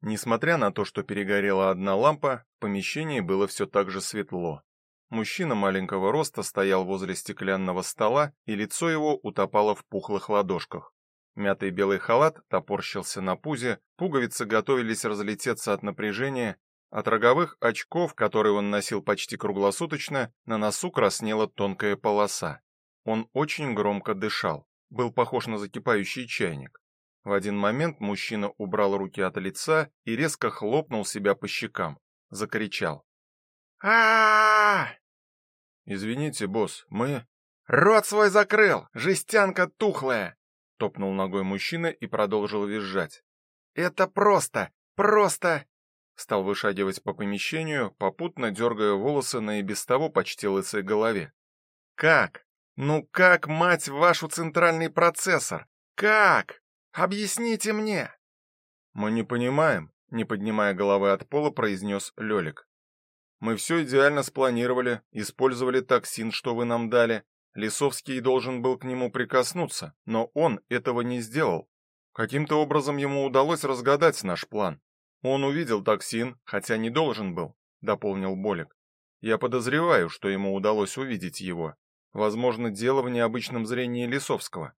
Несмотря на то, что перегорела одна лампа, в помещении было все так же светло. Мужчина маленького роста стоял возле стеклянного стола, и лицо его утопало в пухлых ладошках. Мятый белый халат топорщился на пузе, пуговицы готовились разлететься от напряжения, от роговых очков, которые он носил почти круглосуточно, на носу краснела тонкая полоса. Он очень громко дышал, был похож на закипающий чайник. В один момент мужчина убрал руки от лица и резко хлопнул себя по щекам, закричал: а Извините, босс, мы Рот свой закрыл, жестянка тухлая, топнул ногой мужчина и продолжил визжать. Это просто, просто стал вышагивать по помещению, попутно дергая волосы на и без того почти лысой голове. Как? Ну как, мать вашу, центральный процессор? Как? Объясните мне. Мы не понимаем, не поднимая головы от пола, произнес Лёлик. Мы все идеально спланировали, использовали токсин, что вы нам дали. Лисовский должен был к нему прикоснуться, но он этого не сделал. Каким-то образом ему удалось разгадать наш план. Он увидел токсин, хотя не должен был, дополнил Болик. Я подозреваю, что ему удалось увидеть его. Возможно, дело в необычном зрении Лисовского.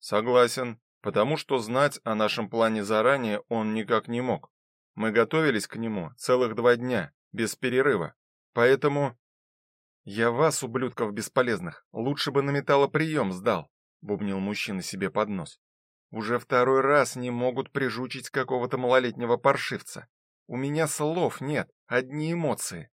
Согласен, потому что знать о нашем плане заранее он никак не мог. Мы готовились к нему целых два дня, без перерыва. Поэтому я вас, ублюдков бесполезных, лучше бы на металлоприем сдал, бубнил мужчина себе под нос. Уже второй раз не могут прижучить какого-то малолетнего паршивца. У меня слов нет, одни эмоции.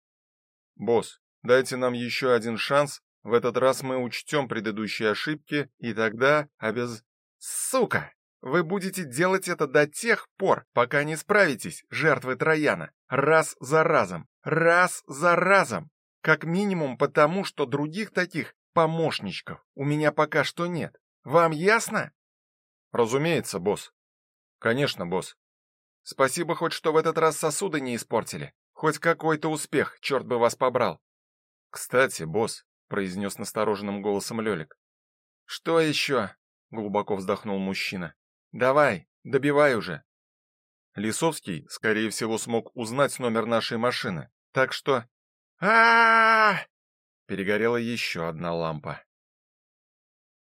Босс, дайте нам еще один шанс. В этот раз мы учтем предыдущие ошибки, и тогда обез Сука! Вы будете делать это до тех пор, пока не справитесь, жертвы Трояна, раз за разом, раз за разом. Как минимум потому, что других таких помощничков у меня пока что нет. Вам ясно? Разумеется, босс. Конечно, босс. Спасибо хоть что в этот раз сосуды не испортили. Хоть какой-то успех, черт бы вас побрал. Кстати, босс, произнес настороженным голосом Лёлик. Что еще? Глубоко вздохнул мужчина. Давай, добивай уже. Лисовский, скорее всего, смог узнать номер нашей машины. Так что а Перегорела еще одна лампа.